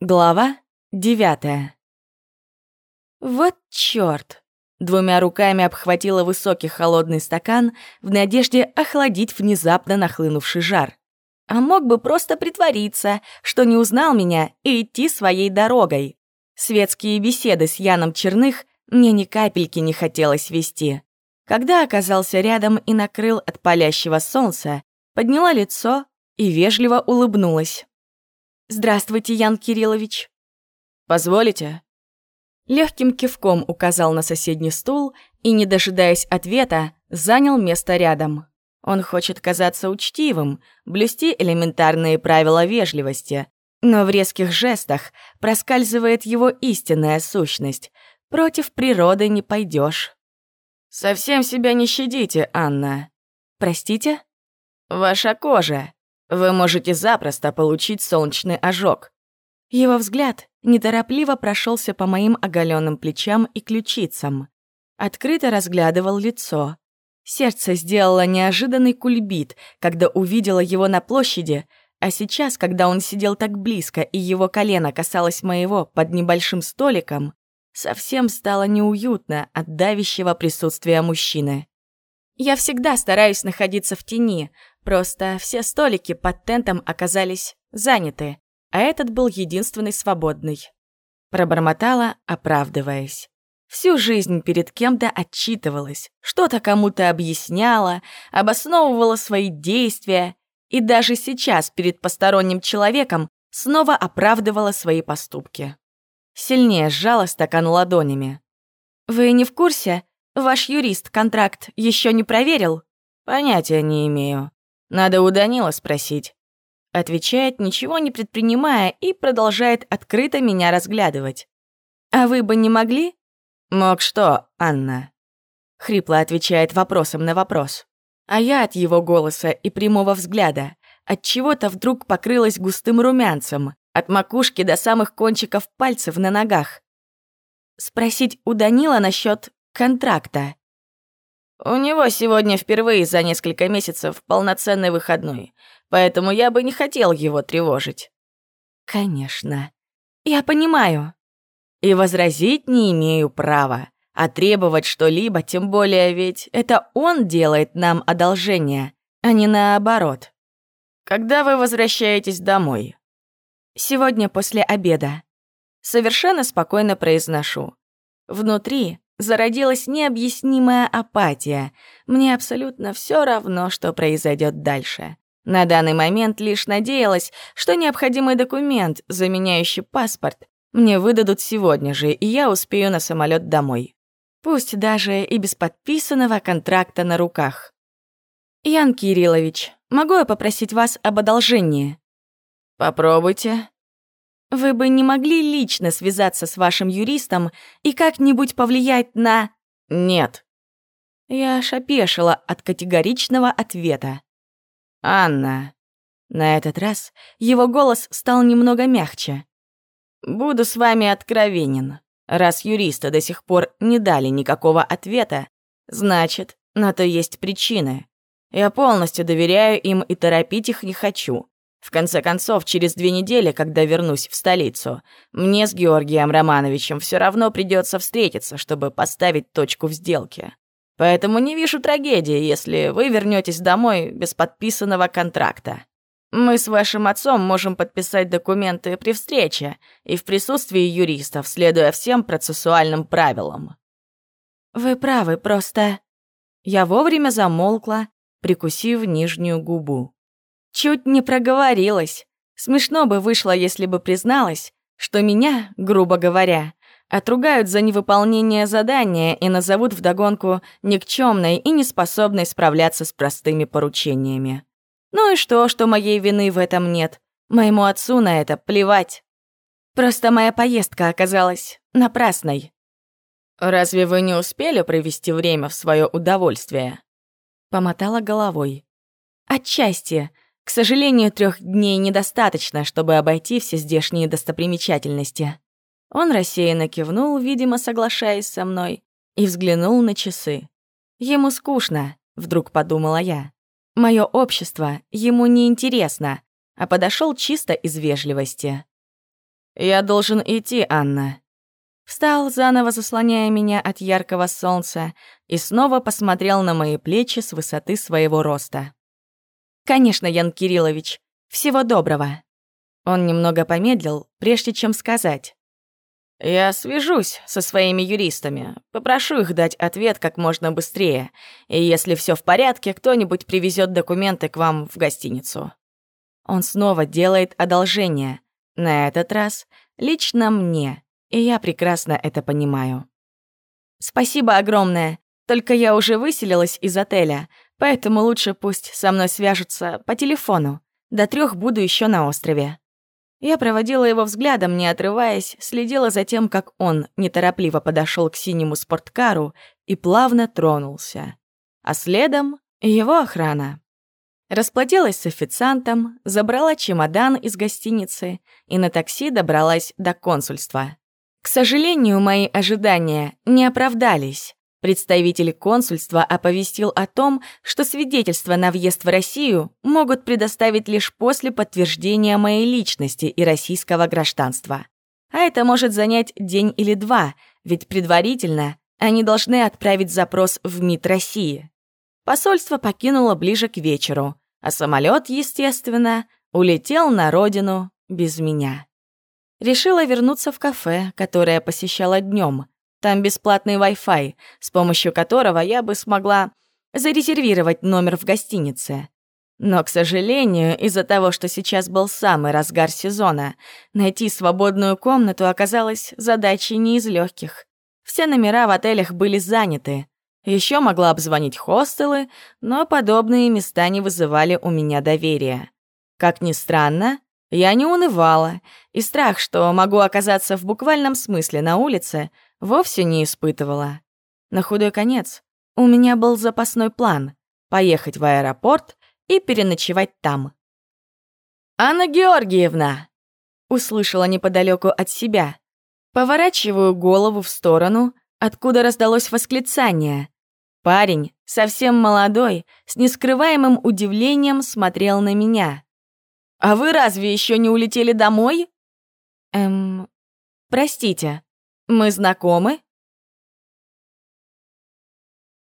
Глава девятая. Вот чёрт! Двумя руками обхватила высокий холодный стакан в надежде охладить внезапно нахлынувший жар. А мог бы просто притвориться, что не узнал меня и идти своей дорогой. Светские беседы с Яном Черных мне ни капельки не хотелось вести. Когда оказался рядом и накрыл от палящего солнца, подняла лицо и вежливо улыбнулась. «Здравствуйте, Ян Кириллович». «Позволите?» Легким кивком указал на соседний стул и, не дожидаясь ответа, занял место рядом. Он хочет казаться учтивым, блюсти элементарные правила вежливости, но в резких жестах проскальзывает его истинная сущность. Против природы не пойдешь. «Совсем себя не щадите, Анна». «Простите?» «Ваша кожа. Вы можете запросто получить солнечный ожог». Его взгляд неторопливо прошелся по моим оголенным плечам и ключицам. Открыто разглядывал лицо. Сердце сделало неожиданный кульбит, когда увидела его на площади, а сейчас, когда он сидел так близко и его колено касалось моего под небольшим столиком, совсем стало неуютно от давящего присутствия мужчины. Я всегда стараюсь находиться в тени, просто все столики под тентом оказались заняты, а этот был единственный свободный. Пробормотала, оправдываясь. Всю жизнь перед кем-то отчитывалась, что-то кому-то объясняла, обосновывала свои действия, и даже сейчас перед посторонним человеком снова оправдывала свои поступки. Сильнее сжала стакан ладонями. «Вы не в курсе? Ваш юрист контракт еще не проверил?» «Понятия не имею. Надо у Данила спросить». Отвечает, ничего не предпринимая, и продолжает открыто меня разглядывать. «А вы бы не могли?» «Мог что, Анна?» Хрипло отвечает вопросом на вопрос. А я от его голоса и прямого взгляда от чего-то вдруг покрылась густым румянцем, от макушки до самых кончиков пальцев на ногах. Спросить у Данила насчет контракта. У него сегодня впервые за несколько месяцев полноценный выходной, поэтому я бы не хотел его тревожить. Конечно. Я понимаю. И возразить не имею права. А требовать что-либо, тем более ведь это он делает нам одолжение, а не наоборот. Когда вы возвращаетесь домой? Сегодня после обеда. Совершенно спокойно произношу. Внутри зародилась необъяснимая апатия. Мне абсолютно все равно, что произойдет дальше. На данный момент лишь надеялась, что необходимый документ, заменяющий паспорт, мне выдадут сегодня же, и я успею на самолет домой. Пусть даже и без подписанного контракта на руках. «Ян Кириллович, могу я попросить вас об одолжении?» «Попробуйте», вы бы не могли лично связаться с вашим юристом и как-нибудь повлиять на... Нет. Я аж опешила от категоричного ответа. Анна. На этот раз его голос стал немного мягче. Буду с вами откровенен. Раз юристы до сих пор не дали никакого ответа, значит, на то есть причины. Я полностью доверяю им и торопить их не хочу. В конце концов, через две недели, когда вернусь в столицу, мне с Георгием Романовичем все равно придется встретиться, чтобы поставить точку в сделке. Поэтому не вижу трагедии, если вы вернетесь домой без подписанного контракта. Мы с вашим отцом можем подписать документы при встрече и в присутствии юристов, следуя всем процессуальным правилам. Вы правы, просто... Я вовремя замолкла, прикусив нижнюю губу. Чуть не проговорилась. Смешно бы вышло, если бы призналась, что меня, грубо говоря, отругают за невыполнение задания и назовут вдогонку никчемной и неспособной справляться с простыми поручениями. Ну и что, что моей вины в этом нет? Моему отцу на это плевать. Просто моя поездка оказалась напрасной. «Разве вы не успели провести время в свое удовольствие?» Помотала головой. «Отчасти. К сожалению, трех дней недостаточно, чтобы обойти все здешние достопримечательности. Он рассеянно кивнул, видимо, соглашаясь со мной, и взглянул на часы. Ему скучно, вдруг подумала я. Мое общество ему не интересно, а подошел чисто из вежливости. «Я должен идти, Анна». Встал, заново заслоняя меня от яркого солнца, и снова посмотрел на мои плечи с высоты своего роста. «Конечно, Ян Кириллович. Всего доброго». Он немного помедлил, прежде чем сказать. «Я свяжусь со своими юристами, попрошу их дать ответ как можно быстрее, и если все в порядке, кто-нибудь привезет документы к вам в гостиницу». Он снова делает одолжение, на этот раз лично мне, и я прекрасно это понимаю. «Спасибо огромное, только я уже выселилась из отеля, поэтому лучше пусть со мной свяжутся по телефону. До трех буду еще на острове». Я проводила его взглядом, не отрываясь, следила за тем, как он неторопливо подошел к синему спорткару и плавно тронулся. А следом — его охрана. Расплатилась с официантом, забрала чемодан из гостиницы и на такси добралась до консульства. К сожалению, мои ожидания не оправдались. Представитель консульства оповестил о том, что свидетельства на въезд в Россию могут предоставить лишь после подтверждения моей личности и российского гражданства. А это может занять день или два, ведь предварительно они должны отправить запрос в МИД России. Посольство покинуло ближе к вечеру, а самолет, естественно, улетел на родину без меня. Решила вернуться в кафе, которое посещала днем, там бесплатный Wi-Fi, с помощью которого я бы смогла зарезервировать номер в гостинице. Но, к сожалению, из-за того, что сейчас был самый разгар сезона, найти свободную комнату оказалось задачей не из легких. Все номера в отелях были заняты. Еще могла обзвонить хостелы, но подобные места не вызывали у меня доверия. Как ни странно, я не унывала, и страх, что могу оказаться в буквальном смысле на улице — вовсе не испытывала. На худой конец у меня был запасной план — поехать в аэропорт и переночевать там. «Анна Георгиевна!» — услышала неподалеку от себя. Поворачиваю голову в сторону, откуда раздалось восклицание. Парень, совсем молодой, с нескрываемым удивлением смотрел на меня. «А вы разве еще не улетели домой?» «Эм, простите», «Мы знакомы?»